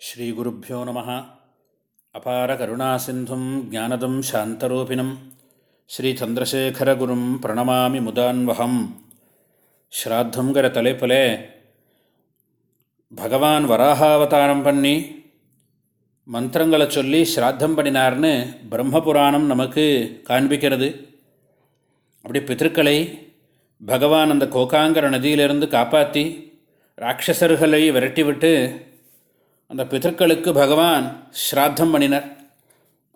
ஸ்ரீகுருப்போ நம. அபார கருணாசிந்தும் ஜானதம் சாந்தரூபிணம். ஸ்ரீச்சந்திரசேகரகுரும் பிரணமாமி முதான்வகம். ஸ்ராத்தங்கிற தலைப்பில் பகவான் வராகாவதாரம் பண்ணி மந்திரங்களை சொல்லி ஸ்ராத்தம் பண்ணினார்னு பிரம்மபுராணம் நமக்கு காண்பிக்கிறது. அப்படி பித்திருக்களை பகவான் அந்த கோகாங்கர நதியிலிருந்து காப்பாற்றி ராட்சசர்களை விரட்டிவிட்டு அந்த பிதர்களுக்கு பகவான் ஸ்ராத்தம் பண்ணினர்.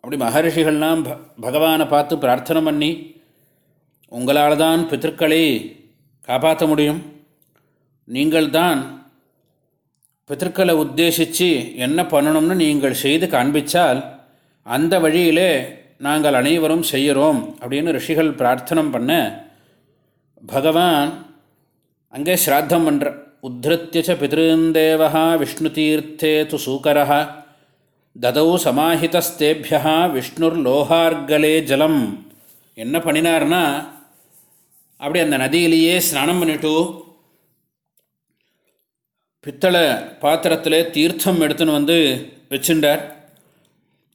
அப்படி மகர்ஷிகள்லாம் பகவானை பார்த்து பிரார்த்தனை பண்ணி உங்களால் தான் பிதற்களை காப்பாற்ற முடியும். நீங்கள் தான் பிதற்களை உத்தேசித்து என்ன பண்ணணும்னு நீங்கள் செய்து காண்பித்தால் அந்த வழியிலே நாங்கள் அனைவரும் செய்கிறோம் அப்படின்னு ரிஷிகள் பிரார்த்தனை பண்ண பகவான் அங்கே ஸ்ராத்தம் பண்ணுற உத்திருத்திய ச பிதॄந்தேவா விஷ்ணுதீர்த்தே து சூக்கர ததௌ சமாஹிதஸ்தேபியா விஷ்ணுர் லோகார்கலே ஜலம். என்ன பண்ணினார்னா அப்படி அந்த நதியிலேயே ஸ்நானம் பண்ணிட்டு பித்தளை பாத்திரத்தில் தீர்த்தம் எடுத்துன்னு வந்து வச்சுட்டார்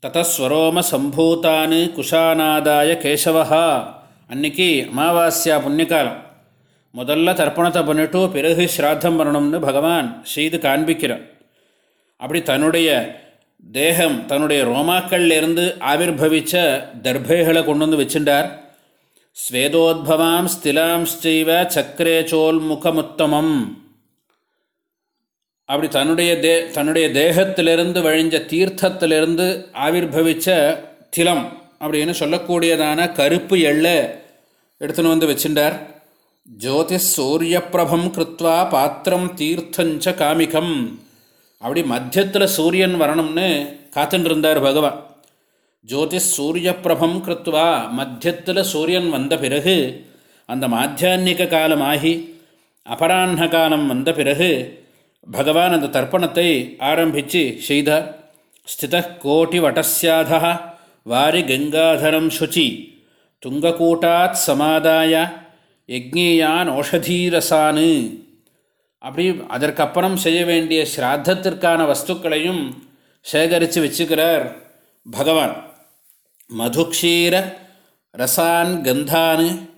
ததஸ்வரோம சம்பூத்தானு குஷானாதாய கேசவா அன்னைக்கு அமாவாஸ்யா புண்ணியகாலம். முதல்ல தர்ப்பணத்தை பண்ணிட்டு பிறகு ஸ்ராத்தம் பண்ணணும்னு பகவான் செய்து காண்பிக்கிறான் அப்படி தன்னுடைய தேகம் தன்னுடைய ரோமாக்கள்லேருந்து ஆவிர்வவித்த தர்பைகளை கொண்டு வந்து வச்சுட்டார் ஸ்வேதோத்பவாம் சக்கரே சக்கரேச்சோல் முகமுத்தமம் அப்படி தன்னுடைய தே தன்னுடைய தேகத்திலிருந்து வழிஞ்ச தீர்த்தத்திலிருந்து ஆவிர்வவித்த திலம் அப்படின்னு சொல்லக்கூடியதான கருப்பு எள்ளை எடுத்துன்னு வந்து வச்சுட்டார் ஜோதிஷ் கிருத்வா பாத்திரம் தீர்த்தஞ்ச காமிகம். அப்படி மத்தியத்தில் சூரியன் வரணும்னு காத்துட்டு இருந்தார் பகவான். ஜோதிஷ் சூரியப்பிரபம் கிருத்வா மத்தியத்தில் சூரியன் வந்த பிறகு அந்த மாத்தியான்மிக காலமாகி அபராண்ண காலம் வந்த பிறகு பகவான் அந்த தர்ப்பணத்தை ஆரம்பித்து செய்தார். ஸ்தித கோட்டி வட்டசியாதா வாரி கங்காதரம் சுச்சி துங்கக்கூட்டாத் சமாதாய யக்ஞேயான் ஓஷதீரசானு. அப்படி அதற்கப்புறம் செய்ய வேண்டிய ஸ்ராத்தத்திற்கான வஸ்துக்களையும் சேகரித்து வச்சுக்கிறார் பகவான். மதுக்ஷீர ரசான் கந்தானு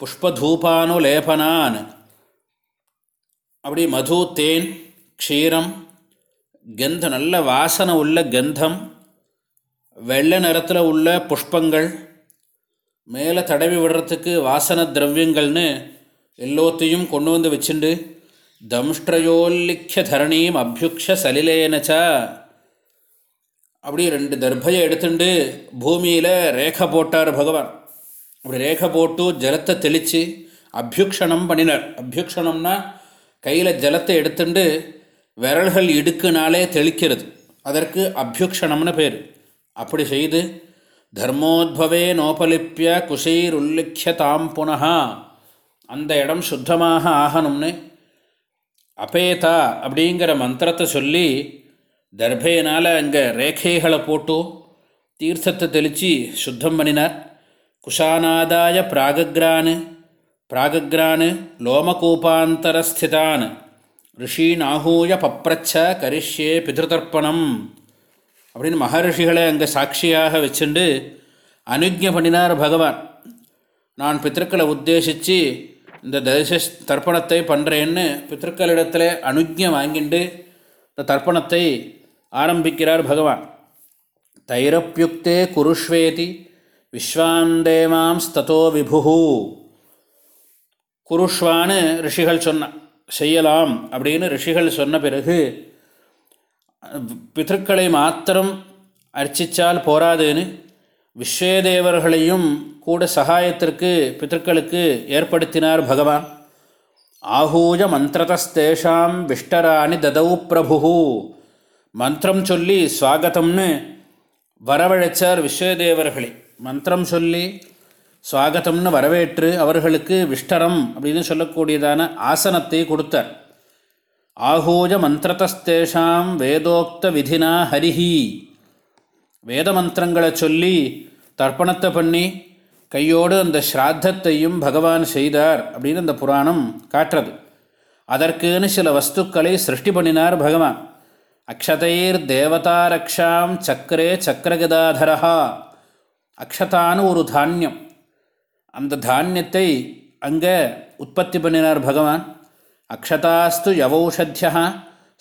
புஷ்பதூபானு லேபனான். அப்படி மது தேன் க்ஷீரம் கந்தம் நல்ல வாசனை உள்ள கந்தம் வெள்ளை நிறத்தில் உள்ள புஷ்பங்கள் மேலே தடவி விடுறதுக்கு வாசன திரவியங்கள்னு எல்லோத்தையும் கொண்டு வந்து வச்சுண்டு தம்ஷ்டயோல்லிக்ய தரணியும் அபியுக்ஷ சலிலேனச்சா அப்படி ரெண்டு தர்பையை எடுத்துட்டு பூமியில் ரேகை போட்டார் பகவான். அப்படி ரேகை போட்டு ஜலத்தை தெளித்து அபியுக்ஷணம் பண்ணினார். அபியுக்ஷணம்னா கையில் ஜலத்தை எடுத்துட்டு விரல்கள் இடுக்குனாலே தெளிக்கிறது. அதற்கு அபியுக்ஷணம்னு பேர். அப்படி செய்து தர்மோத்பவே நோபலிப்பிய குஷைர் உல்லிக்ஷ தாம் புனகா அந்த இடம் சுத்தமாக ஆகணும்னு அபேதா அப்படிங்கிற மந்திரத்தை சொல்லி தர்பையினால் அங்கே ரேகைகளை போட்டு தீர்த்தத்தை தெளித்து சுத்தம் பண்ணினார். குஷானாதாய பிராகக்ரானு பிராகக்ரானு லோமகூபாந்தரஸ்திதான். ரிஷீன் ஆகூய பப்ரச்ச கரிஷ்யே பிதிருதர்ப்பணம் அப்படின்னு மகர்ஷிகளை அங்கே சாட்சியாக வச்சுண்டு அனுஜ்ஞை பண்ணினார் பகவான். நான் பித்திருக்களை உத்தேசித்து இந்த தரிச தர்ப்பணத்தை பண்ணுறேன்னு பித்திருக்களிடத்தில் அனுஜ்ஞை வாங்கிண்டு இந்த தர்ப்பணத்தை ஆரம்பிக்கிறார் பகவான். தைரப்பியுக்தே குருஷ்வேதி விஸ்வாந்தேமாம் ஸ்ததோ விபு குருஷ்வான்னு ரிஷிகள் சொன்ன செய்யலாம் அப்படின்னு ரிஷிகள் சொன்ன பிறகு பிதற்களை மாத்திரம் அர்ச்சித்தால் போராதுன்னு விஸ்வேதேவர்களையும் கூட சகாயத்திற்கு பிதற்களுக்கு ஏற்படுத்தினார் பகவான். ஆகூஜ மந்திரதஸ்தேஷாம் விஷ்டராணி ததவு பிரபு மந்திரம் சொல்லி ஸ்வாகத்தம்னு வரவழைச்சார் விஸ்வதேவர்களை. மந்திரம் சொல்லி ஸ்வாகத்தம்னு வரவேற்று அவர்களுக்கு விஷ்டரம் அப்படின்னு சொல்லக்கூடியதான ஆசனத்தை கொடுத்தார். ஆகூஜ மந்திரத்தஸ்தேஷாம் வேதோக்த விதினா ஹரிஹி. வேத மந்திரங்களை சொல்லி தர்ப்பணத்தை பண்ணி கையோடு அந்த ஸ்ராத்தத்தையும் பகவான் செய்தார் அப்படின்னு அந்த புராணம் காட்டுறது. அதற்குன்னு சில வஸ்துக்களை சிருஷ்டி பண்ணினார் பகவான். அக்ஷதைர் தேவதாரக்ஷாம் சக்கரே சக்கரகதாதரா அக்ஷதான்னு ஒரு தானியம். அந்த தானியத்தை அங்கே உற்பத்தி பண்ணினார் பகவான். அக்ஷதாஸ்து யவௌஷத்தியா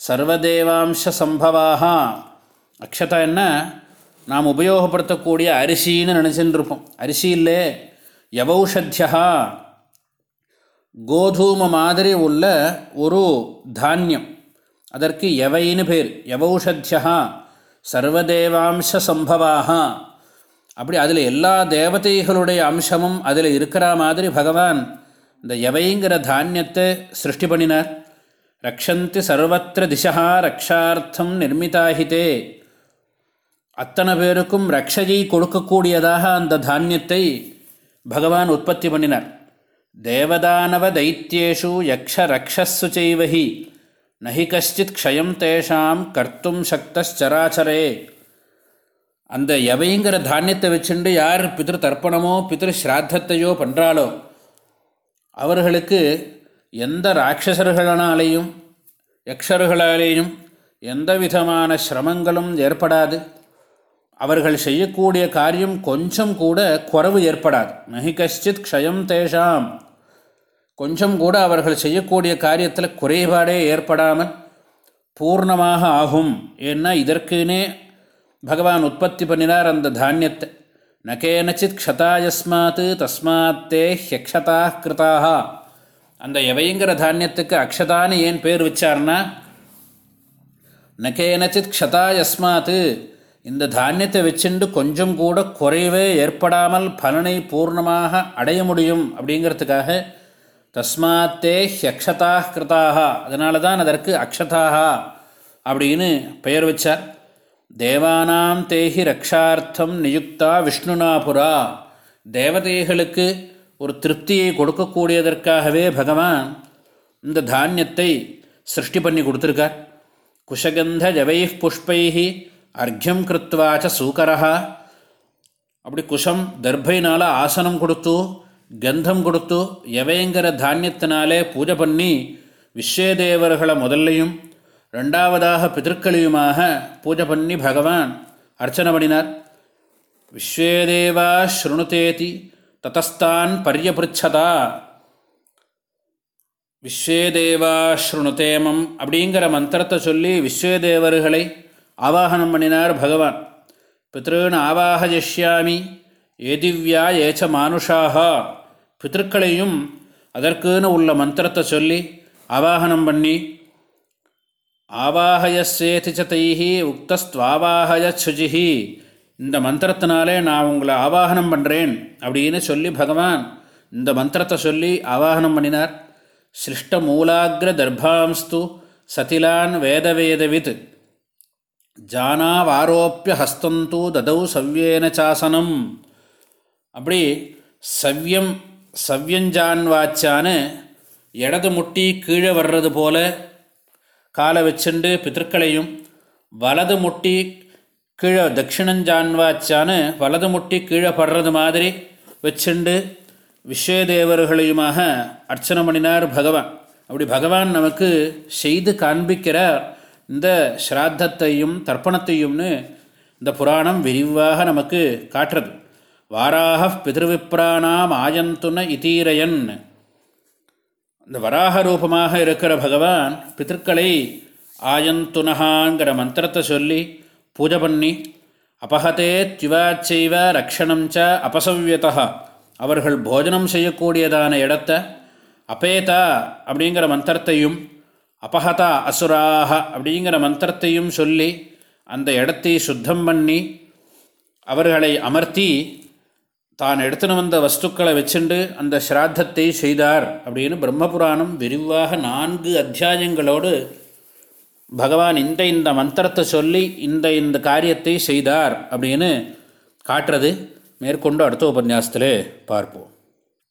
சர்வதேவாம்ச சம்பவாக அக்ஷதா என்ன? நாம் உபயோகப்படுத்தக்கூடிய அரிசின்னு நினச்சின்னு இருப்போம் அரிசி இல்லை யவௌஷத்தியா கோதூம மாதிரி உள்ள ஒரு தானியம். அதற்கு எவைன்னு பேர்? யவௌஷத்தியா சர்வதேவாம்ச சம்பவாக அப்படி அதில் எல்லா தேவதைகளுடைய அம்சமும் அதில் இருக்கிற மாதிரி பகவான் இந்த எவைங்கிற தானியத்தை சிருஷ்டி பண்ணினார். ரக்ஷந்தி சர்வத்திர திசா ரக்ஷார்த்தம் நிர்மிதாகிதே. அத்தனை பேருக்கும் ரக்ஷையை கொடுக்கக்கூடியதாக அந்த தானியத்தை பகவான் உற்பத்தி பண்ணினார். தேவதானவ தைத்தியேஷு யக்ஷ ரக்ஷஸ்ஸு செய்வஹி. நஹி கஷ்டித் க்ஷயம் தேஷாம் கர்த்தும் சக்தராச்சரே அந்த எவைங்கிற தானியத்தை வச்சுண்டு யார் பிதிரு தர்ப்பணமோ பிதிரு ஸ்ராத்தத்தையோ பண்ணுறாளோ அவர்களுக்கு எந்த ராட்சசர்களாலேயும் யக்ஷர்களாலேயும் எந்த விதமான சிரமங்களும் ஏற்படாது. அவர்கள் செய்யக்கூடிய காரியம் கொஞ்சம் கூட குறவு ஏற்படாது. நகி கஷ்டித் க்ஷயம் தேஷாம். கொஞ்சம் கூட அவர்கள் செய்யக்கூடிய காரியத்தில் குறைபாடே ஏற்படாமல் பூர்ணமாக ஆகும். ஏன்னா இதற்குனே பகவான் உற்பத்தி பண்ணினார் அந்த தானியத்தை. நகேனச்சித் க்ஷதாயஸ்மாத் தஸ்மாத்தே ஹியக்ஷதா கிருதாக அந்த எவைங்கிற தானியத்துக்கு அக்ஷதான்னு ஏன் பேர் வச்சார்னா நகேனச்சித் க்ஷதாயஸ்மாத் இந்த தானியத்தை வச்சுண்டு கொஞ்சம் கூட குறைவே ஏற்படாமல் பலனை பூர்ணமாக அடைய முடியும் அப்படிங்கிறதுக்காக தஸ்மாத்தே ஹியக்ஷதா கிருதாக அதனால தான் அதற்கு அக்ஷதாக அப்படின்னு பெயர் வச்சார். தேவானாம் தேஹி ரக்ஷார்த்தம் நியுக்தா விஷ்ணுனாபுரா தேவதைகளுக்கு ஒரு திருப்தியை கொடுக்கக்கூடியதற்காகவே பகவான் இந்த தானியத்தை சிருஷ்டி பண்ணி கொடுத்துருக்கார். குஷகந்த ஜவை புஷ்பைஹி அர்க்கியம் கிருத்வாச்ச சூக்கரா அப்படி குஷம் தர்பைனால் ஆசனம் கொடுத்து கந்தம் கொடுத்து எவைங்கிற தானியத்தினாலே பூஜை பண்ணி விஸ்வேதேவர்களை முதல்லையும் ரெண்டாவதாக பிதற்களையுமாக பூஜை பண்ணி பகவான் அர்ச்சனை பண்ணினார். விஸ்வேதேவா ஸ்ருணுதேதி ததஸ்தான் பரியபிருச்சதா. விஸ்வேதேவா ஸ்ருணுதேமம் அப்படிங்கிற மந்திரத்தை சொல்லி விஸ்வேதேவர்களை ஆவாகனம் பண்ணினார் பகவான். பித்ருன்னு ஆவாகயிஷ்யாமி ஏதிவ்யா ஏச்ச மானுஷாக பித்திருக்களையும் அதற்குன்னு உள்ள மந்திரத்தை சொல்லி ஆவாகனம் பண்ணி ஆவாகயசேதி சதைஹி உக்தஸ்துவாவாகய இந்த மந்திரத்தினாலே நான் உங்களை ஆவாகனம் பண்ணுறேன் அப்படின்னு சொல்லி பகவான் இந்த மந்திரத்தை சொல்லி ஆவாகனம் பண்ணினார். சிருஷ்ட மூலாகிர தர்பாம்ஸ்து சதிலான் வேதவேதவித். ஜானாவாரோப்பிய ஹஸ்தந்தூ ததௌ சவ்யேன சாசனம். அப்படி சவ்யம் சவ்யஞ்சான் வாச்சான்னு இடது முட்டி கீழே வர்றது போல காலை வச்சுண்டு பித்திருக்களையும் வலது முட்டி கீழே தட்சிணஞ்சான்வாச்சான்னு வலது முட்டி கீழே படுறது மாதிரி வச்சுண்டு விஸ்வதேவர்களையுமாக அர்ச்சனை பண்ணினார் பகவான். அப்படி பகவான் நமக்கு செய்து காண்பிக்கிறார். இந்த ஸ்ராத்தத்தையும் தர்ப்பணத்தையும்னு இந்த புராணம் விரிவாக நமக்கு காட்டுறது. வாராக பிதிருவிப்ராணாம் ஆயந்துன இதீரையன் இந்த வராக ரூபமாக இருக்கிற பகவான் பித்திருக்களை ஆயந்துனகாங்கிற மந்திரத்தை சொல்லி பூஜை பண்ணி அபகதே திவாச்செய்வ ரக்ஷணம் ச அவர்கள் போஜனம் செய்யக்கூடியதான இடத்த அபேதா அப்படிங்கிற மந்திரத்தையும் அபகதா அசுராக அப்படிங்கிற மந்திரத்தையும் சொல்லி அந்த இடத்தை சுத்தம் பண்ணி அவர்களை அமர்த்தி தான் எடுத்துன்னு வந்த வஸ்துக்களை வச்சுண்டு அந்த ஸ்ராத்தத்தை செய்தார் அப்படின்னு பிரம்மபுராணம் விரிவாக நான்கு அத்தியாயங்களோடு பகவான் இந்த இந்த மந்திரத்தை சொல்லி இந்த இந்த காரியத்தை செய்தார் அப்படின்னு காட்டுறது. மேற்கொண்டு அடுத்த உபன்யாசத்திலே பார்ப்போம்.